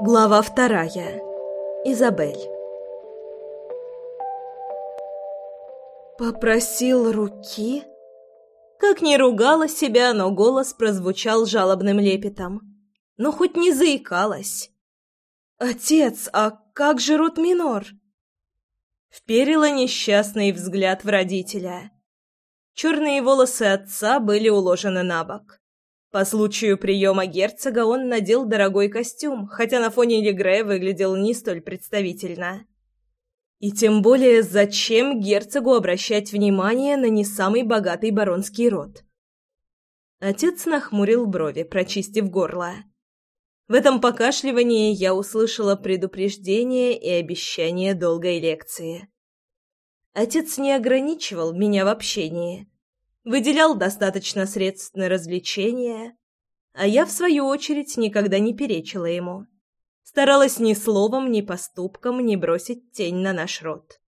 Глава вторая. Изабель. Попросил руки? Как ни ругала себя, но голос прозвучал жалобным лепетом. Но хоть не заикалась. «Отец, а как же рот минор?» Вперила несчастный взгляд в родителя. Черные волосы отца были уложены на бок. По случаю приема герцога он надел дорогой костюм, хотя на фоне Легре выглядел не столь представительно. И тем более, зачем герцогу обращать внимание на не самый богатый баронский род? Отец нахмурил брови, прочистив горло. В этом покашливании я услышала предупреждение и обещание долгой лекции. Отец не ограничивал меня в общении выделял достаточно средств на развлечения, а я, в свою очередь, никогда не перечила ему. Старалась ни словом, ни поступком не бросить тень на наш род.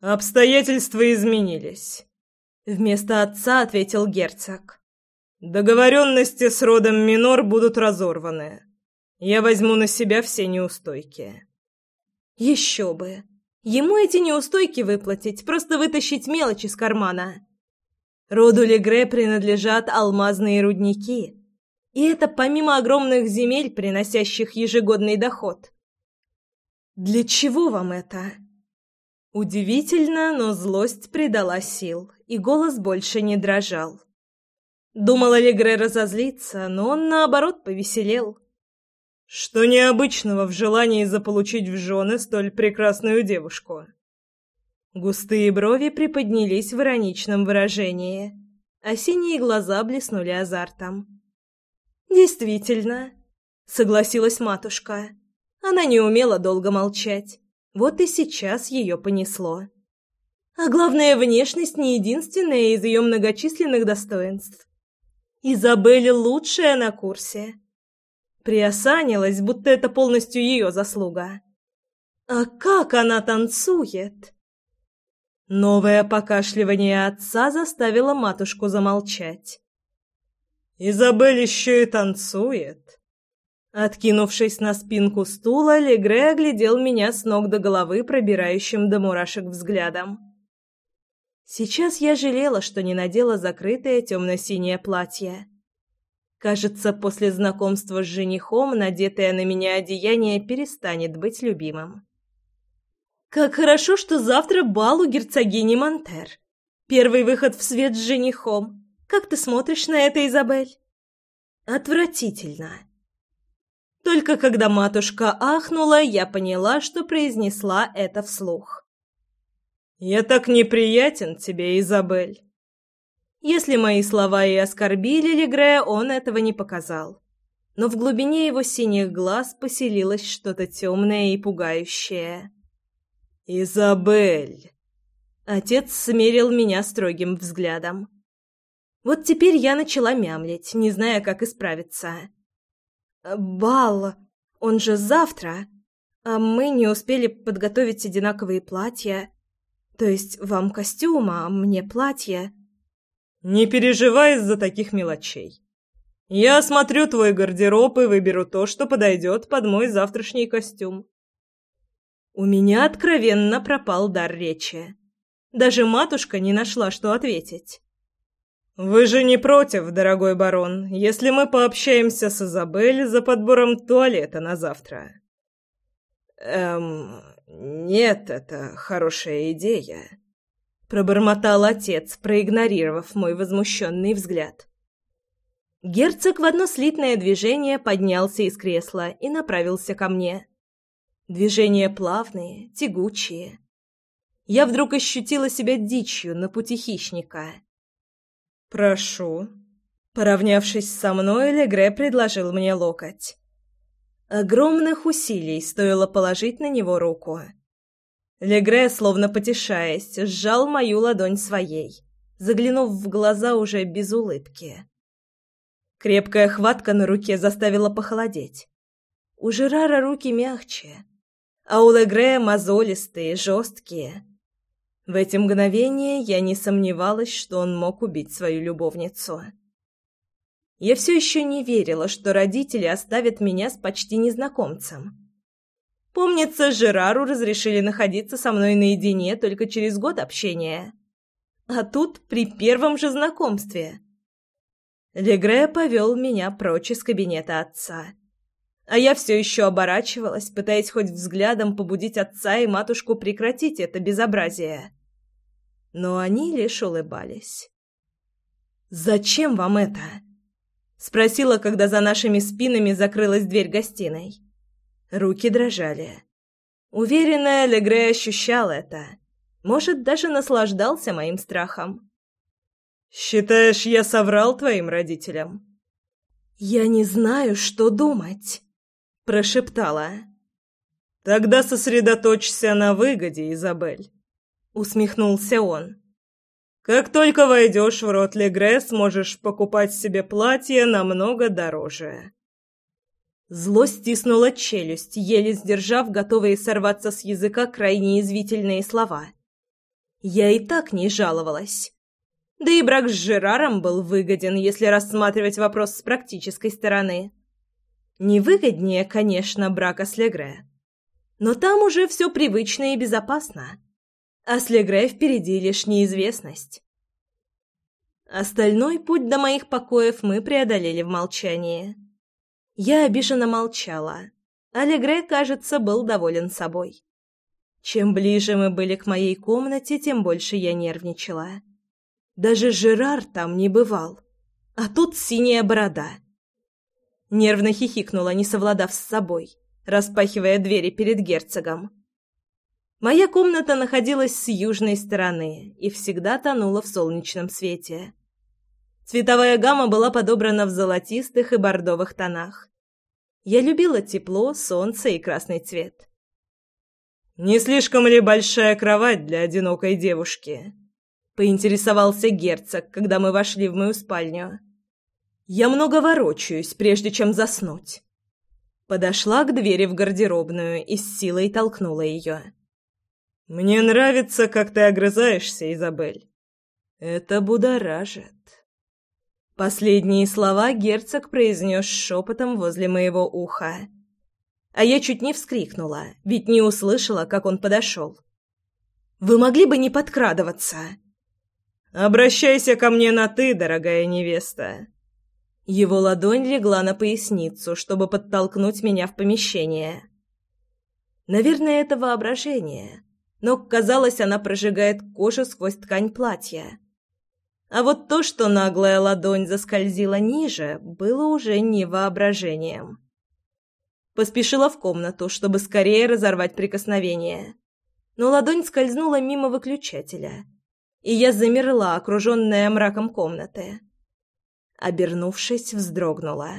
«Обстоятельства изменились», — вместо отца ответил герцог. «Договоренности с родом Минор будут разорваны. Я возьму на себя все неустойки». «Еще бы! Ему эти неустойки выплатить, просто вытащить мелочь из кармана». Роду Легре принадлежат алмазные рудники. И это помимо огромных земель, приносящих ежегодный доход. Для чего вам это? Удивительно, но злость придала сил, и голос больше не дрожал. Думала Легре разозлиться, но он, наоборот, повеселел. «Что необычного в желании заполучить в жены столь прекрасную девушку?» Густые брови приподнялись в ироничном выражении, а синие глаза блеснули азартом. «Действительно», — согласилась матушка. Она не умела долго молчать. Вот и сейчас ее понесло. А главное, внешность не единственная из ее многочисленных достоинств. Изабель лучшая на курсе. Приосанилась, будто это полностью ее заслуга. А как она танцует! Новое покашливание отца заставило матушку замолчать. «Изабель еще и танцует!» Откинувшись на спинку стула, Легре оглядел меня с ног до головы, пробирающим до мурашек взглядом. Сейчас я жалела, что не надела закрытое темно-синее платье. Кажется, после знакомства с женихом надетое на меня одеяние перестанет быть любимым. Как хорошо, что завтра бал у герцогини Монтер. Первый выход в свет с женихом. Как ты смотришь на это, Изабель? Отвратительно. Только когда матушка ахнула, я поняла, что произнесла это вслух. «Я так неприятен тебе, Изабель». Если мои слова и оскорбили Легре, он этого не показал. Но в глубине его синих глаз поселилось что-то темное и пугающее. «Изабель!» Отец смерил меня строгим взглядом. Вот теперь я начала мямлить, не зная, как исправиться. «Бал! Он же завтра! А мы не успели подготовить одинаковые платья. То есть вам костюм, а мне платье». «Не переживай из-за таких мелочей. Я осмотрю твой гардероб и выберу то, что подойдет под мой завтрашний костюм. У меня откровенно пропал дар речи. Даже матушка не нашла, что ответить. «Вы же не против, дорогой барон, если мы пообщаемся с Изабель за подбором туалета на завтра?» «Эм, нет, это хорошая идея», — пробормотал отец, проигнорировав мой возмущенный взгляд. Герцог в одно слитное движение поднялся из кресла и направился ко мне. Движения плавные, тягучие. Я вдруг ощутила себя дичью на пути хищника. «Прошу». Поравнявшись со мной, Легре предложил мне локоть. Огромных усилий стоило положить на него руку. Легре, словно потешаясь, сжал мою ладонь своей, заглянув в глаза уже без улыбки. Крепкая хватка на руке заставила похолодеть. У Жерара руки мягче, а у Легре мозолистые, жесткие. В эти мгновения я не сомневалась, что он мог убить свою любовницу. Я все еще не верила, что родители оставят меня с почти незнакомцем. Помнится, Жерару разрешили находиться со мной наедине только через год общения. А тут при первом же знакомстве. Легре повел меня прочь из кабинета отца. А я все еще оборачивалась, пытаясь хоть взглядом побудить отца и матушку прекратить это безобразие. Но они лишь улыбались. «Зачем вам это?» — спросила, когда за нашими спинами закрылась дверь гостиной. Руки дрожали. Уверенная, Легре ощущал это. Может, даже наслаждался моим страхом. «Считаешь, я соврал твоим родителям?» «Я не знаю, что думать», — прошептала. «Тогда сосредоточься на выгоде, Изабель», — усмехнулся он. «Как только войдешь в рот Легре, сможешь покупать себе платье намного дороже». Зло стиснуло челюсть, еле сдержав готовые сорваться с языка крайне извительные слова. Я и так не жаловалась. Да и брак с Жераром был выгоден, если рассматривать вопрос с практической стороны. Невыгоднее, конечно, брака с Легре. Но там уже все привычно и безопасно. А с Легре впереди лишь неизвестность. Остальной путь до моих покоев мы преодолели в молчании. Я обиженно молчала. Алегре, кажется, был доволен собой. Чем ближе мы были к моей комнате, тем больше я нервничала. Даже Жерар там не бывал. А тут синяя борода. Нервно хихикнула, не совладав с собой, распахивая двери перед герцогом. Моя комната находилась с южной стороны и всегда тонула в солнечном свете. Цветовая гамма была подобрана в золотистых и бордовых тонах. Я любила тепло, солнце и красный цвет. «Не слишком ли большая кровать для одинокой девушки?» — поинтересовался герцог, когда мы вошли в мою спальню. «Я много ворочаюсь, прежде чем заснуть». Подошла к двери в гардеробную и с силой толкнула ее. «Мне нравится, как ты огрызаешься, Изабель. Это будоражит». Последние слова герцог произнес шепотом возле моего уха. А я чуть не вскрикнула, ведь не услышала, как он подошел. «Вы могли бы не подкрадываться?» «Обращайся ко мне на «ты», дорогая невеста». Его ладонь легла на поясницу, чтобы подтолкнуть меня в помещение. Наверное, это воображение, но, казалось, она прожигает кожу сквозь ткань платья. А вот то, что наглая ладонь заскользила ниже, было уже не воображением. Поспешила в комнату, чтобы скорее разорвать прикосновение. Но ладонь скользнула мимо выключателя, и я замерла, окруженная мраком комнаты. Обернувшись, вздрогнула.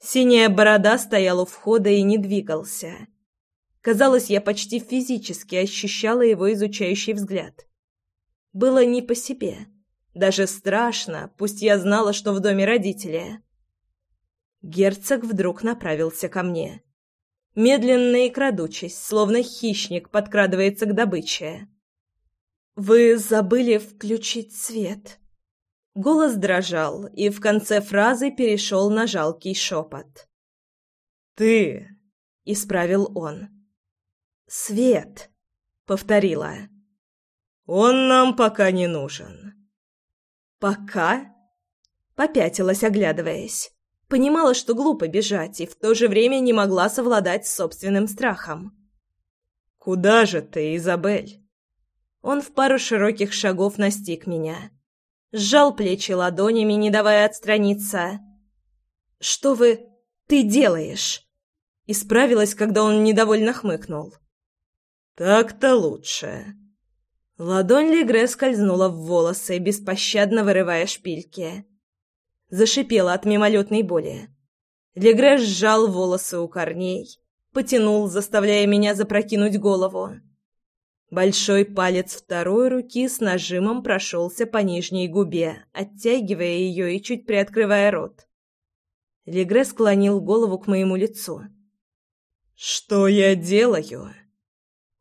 Синяя борода стояла у входа и не двигался. Казалось, я почти физически ощущала его изучающий взгляд. Было не по себе. Даже страшно, пусть я знала, что в доме родители. Герцог вдруг направился ко мне. Медленно и крадучись, словно хищник подкрадывается к добыче. «Вы забыли включить свет». Голос дрожал и в конце фразы перешел на жалкий шепот. «Ты!» — исправил он. «Свет!» — повторила. «Он нам пока не нужен». «Пока?» Попятилась, оглядываясь. Понимала, что глупо бежать, и в то же время не могла совладать с собственным страхом. «Куда же ты, Изабель?» Он в пару широких шагов настиг меня. Сжал плечи ладонями, не давая отстраниться. «Что вы... ты делаешь?» Исправилась, когда он недовольно хмыкнул. «Так-то лучше». Ладонь Легре скользнула в волосы, беспощадно вырывая шпильки. Зашипела от мимолетной боли. Легре сжал волосы у корней, потянул, заставляя меня запрокинуть голову. Большой палец второй руки с нажимом прошелся по нижней губе, оттягивая ее и чуть приоткрывая рот. Легре склонил голову к моему лицу. «Что я делаю?»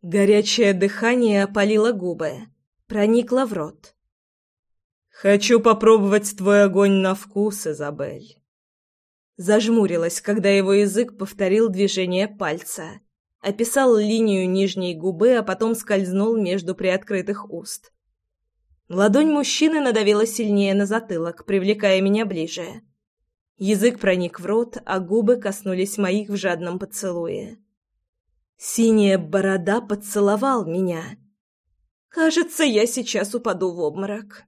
Горячее дыхание опалило губы, проникло в рот. «Хочу попробовать твой огонь на вкус, Изабель». Зажмурилась, когда его язык повторил движение пальца, описал линию нижней губы, а потом скользнул между приоткрытых уст. Ладонь мужчины надавила сильнее на затылок, привлекая меня ближе. Язык проник в рот, а губы коснулись моих в жадном поцелуе. Синяя борода поцеловал меня. Кажется, я сейчас упаду в обморок.